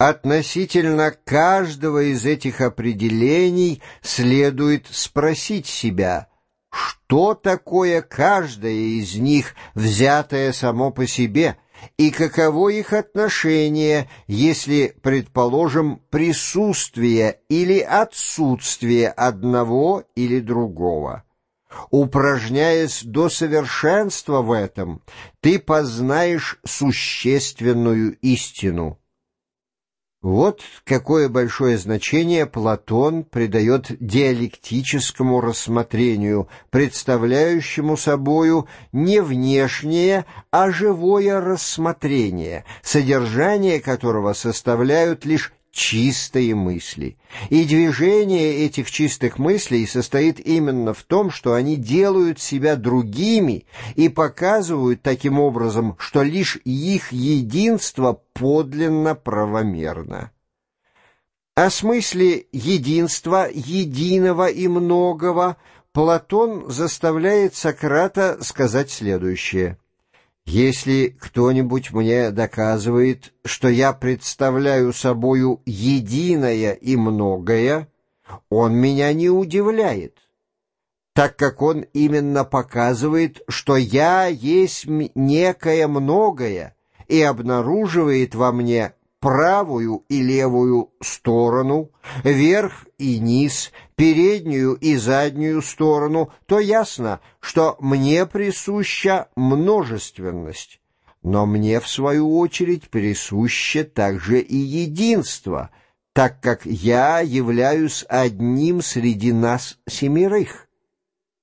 Относительно каждого из этих определений следует спросить себя, что такое каждое из них, взятое само по себе, и каково их отношение, если, предположим, присутствие или отсутствие одного или другого. Упражняясь до совершенства в этом, ты познаешь существенную истину. Вот какое большое значение Платон придает диалектическому рассмотрению, представляющему собою не внешнее, а живое рассмотрение, содержание которого составляют лишь чистые мысли. И движение этих чистых мыслей состоит именно в том, что они делают себя другими и показывают таким образом, что лишь их единство подлинно правомерно. О смысле единства, единого и многого Платон заставляет Сократа сказать следующее – если кто-нибудь мне доказывает, что я представляю собою единое и многое, он меня не удивляет, так как он именно показывает, что я есть некое многое и обнаруживает во мне правую и левую сторону, верх и низ, переднюю и заднюю сторону, то ясно, что мне присуща множественность. Но мне, в свою очередь, присуще также и единство, так как я являюсь одним среди нас семерых.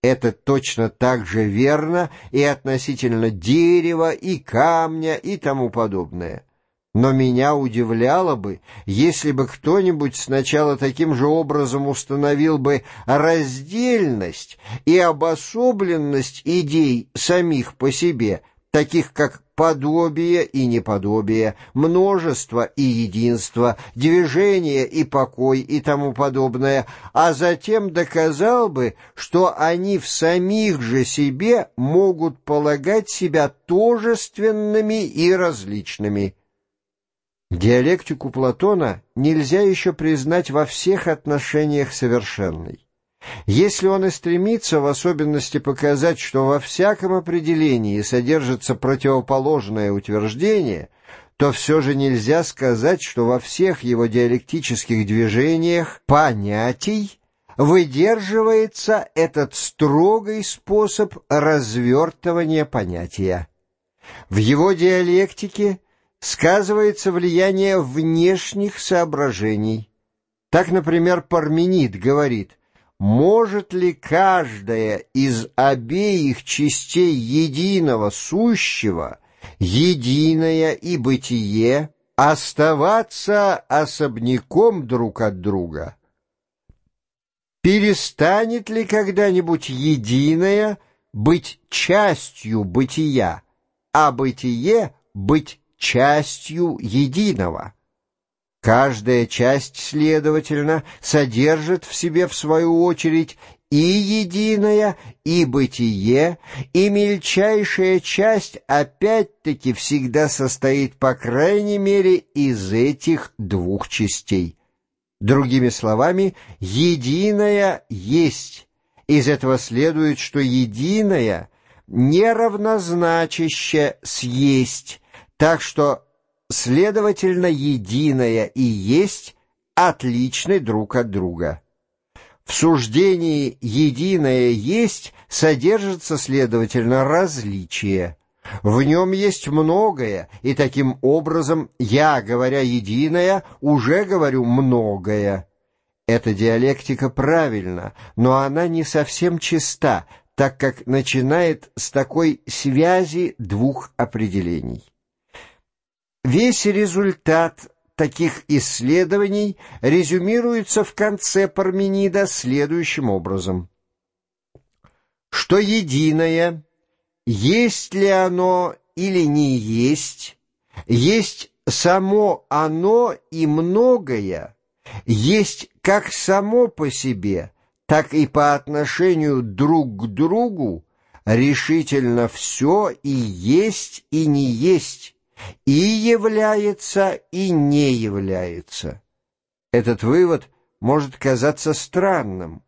Это точно так же верно и относительно дерева, и камня, и тому подобное. Но меня удивляло бы, если бы кто-нибудь сначала таким же образом установил бы раздельность и обособленность идей самих по себе, таких как подобие и неподобие, множество и единство, движение и покой и тому подобное, а затем доказал бы, что они в самих же себе могут полагать себя тожественными и различными. Диалектику Платона нельзя еще признать во всех отношениях совершенной. Если он и стремится в особенности показать, что во всяком определении содержится противоположное утверждение, то все же нельзя сказать, что во всех его диалектических движениях понятий выдерживается этот строгий способ развертывания понятия. В его диалектике сказывается влияние внешних соображений. Так, например, Парменид говорит, может ли каждая из обеих частей единого сущего, единое и бытие, оставаться особняком друг от друга? Перестанет ли когда-нибудь единое быть частью бытия, а бытие быть частью единого. Каждая часть, следовательно, содержит в себе, в свою очередь, и единое, и бытие, и мельчайшая часть опять-таки всегда состоит, по крайней мере, из этих двух частей. Другими словами, единое есть. Из этого следует, что единое неравнозначище съесть, так что, следовательно, единое и есть отличны друг от друга. В суждении «единое есть» содержится, следовательно, различие. В нем есть многое, и таким образом я, говоря «единое», уже говорю «многое». Эта диалектика правильна, но она не совсем чиста, так как начинает с такой связи двух определений. Весь результат таких исследований резюмируется в конце Парменида следующим образом. Что единое, есть ли оно или не есть, есть само оно и многое, есть как само по себе, так и по отношению друг к другу решительно все и есть и не есть, и является, и не является. Этот вывод может казаться странным.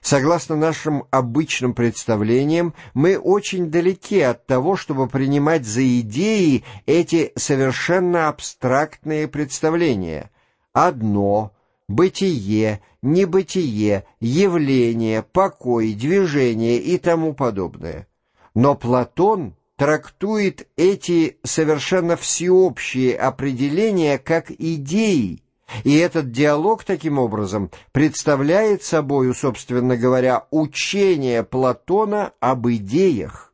Согласно нашим обычным представлениям, мы очень далеки от того, чтобы принимать за идеи эти совершенно абстрактные представления. Одно, бытие, небытие, явление, покой, движение и тому подобное. Но Платон трактует эти совершенно всеобщие определения как идеи, и этот диалог, таким образом, представляет собою, собственно говоря, учение Платона об идеях.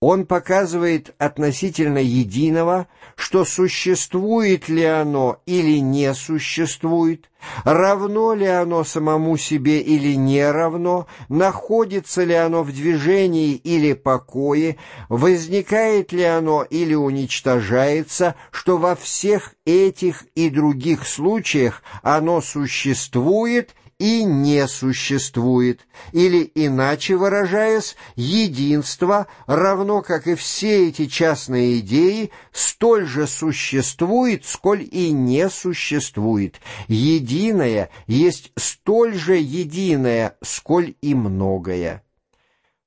Он показывает относительно единого, что существует ли оно или не существует, равно ли оно самому себе или не равно, находится ли оно в движении или покое, возникает ли оно или уничтожается, что во всех этих и других случаях оно существует и не существует, или, иначе выражаясь, единство, равно как и все эти частные идеи, столь же существует, сколь и не существует. Единое есть столь же единое, сколь и многое.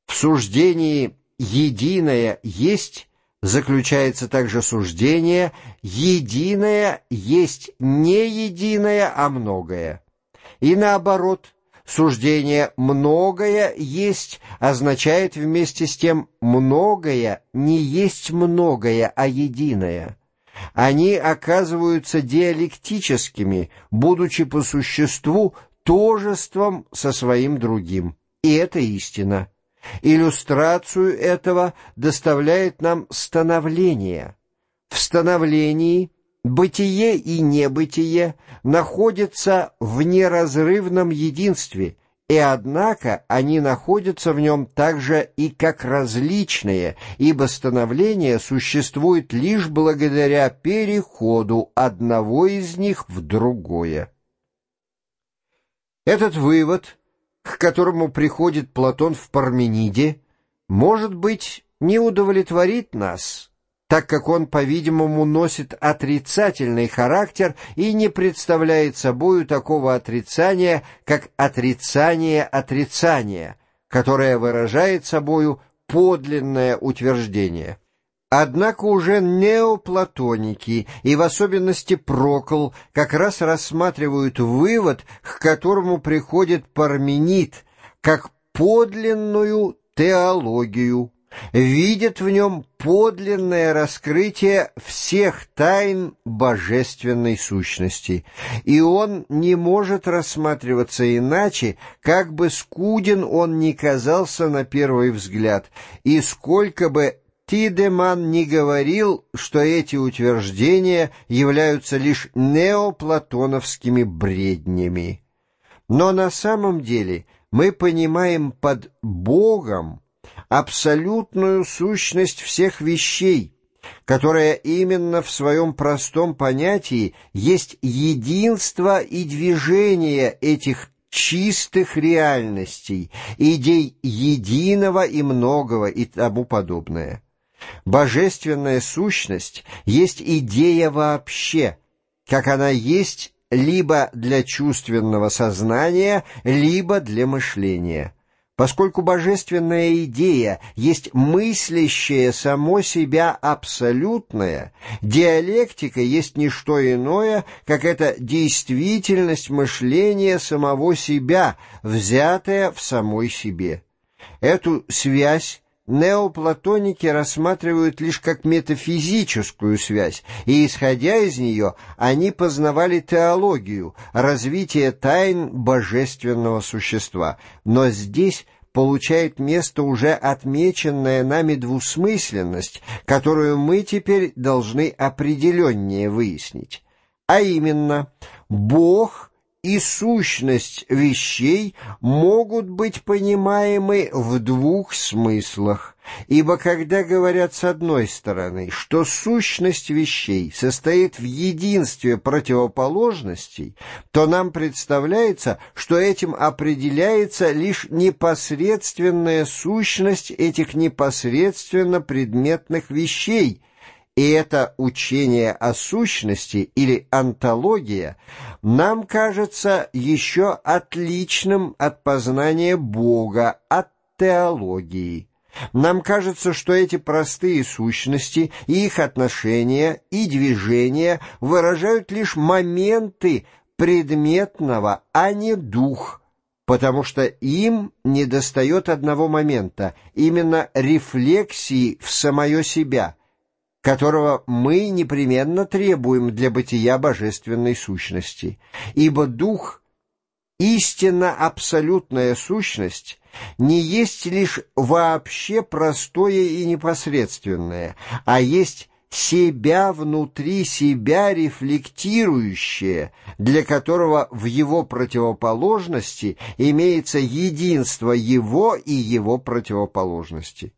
В суждении «единое есть» заключается также суждение «единое есть не единое, а многое». И наоборот, суждение «многое есть» означает вместе с тем «многое» не есть многое, а единое. Они оказываются диалектическими, будучи по существу тожеством со своим другим. И это истина. Иллюстрацию этого доставляет нам становление. В становлении – Бытие и небытие находятся в неразрывном единстве, и однако они находятся в нем также и как различные, ибо становление существует лишь благодаря переходу одного из них в другое. Этот вывод, к которому приходит Платон в Пармениде, может быть, не удовлетворит нас – так как он, по-видимому, носит отрицательный характер и не представляет собою такого отрицания, как отрицание отрицания, которое выражает собою подлинное утверждение. Однако уже неоплатоники, и в особенности Прокл, как раз рассматривают вывод, к которому приходит Парменид, как подлинную теологию видит в нем подлинное раскрытие всех тайн божественной сущности, и он не может рассматриваться иначе, как бы скуден он ни казался на первый взгляд, и сколько бы Тидеман не говорил, что эти утверждения являются лишь неоплатоновскими бреднями. Но на самом деле мы понимаем под «Богом» абсолютную сущность всех вещей, которая именно в своем простом понятии есть единство и движение этих чистых реальностей, идей единого и многого и тому подобное. Божественная сущность есть идея вообще, как она есть либо для чувственного сознания, либо для мышления. Поскольку божественная идея есть мыслящее само себя абсолютное, диалектика есть не что иное, как это действительность мышления самого себя, взятая в самой себе. Эту связь неоплатоники рассматривают лишь как метафизическую связь, и, исходя из нее, они познавали теологию, развитие тайн божественного существа. Но здесь получает место уже отмеченная нами двусмысленность, которую мы теперь должны определеннее выяснить. А именно, Бог — и сущность вещей могут быть понимаемы в двух смыслах, ибо когда говорят с одной стороны, что сущность вещей состоит в единстве противоположностей, то нам представляется, что этим определяется лишь непосредственная сущность этих непосредственно предметных вещей, И это учение о сущности или антология нам кажется еще отличным от познания Бога, от теологии. Нам кажется, что эти простые сущности и их отношения и движения выражают лишь моменты предметного, а не дух, потому что им недостает одного момента, именно рефлексии в самое себя, которого мы непременно требуем для бытия божественной сущности, ибо дух, истинно абсолютная сущность, не есть лишь вообще простое и непосредственное, а есть себя внутри себя рефлектирующее, для которого в его противоположности имеется единство его и его противоположности.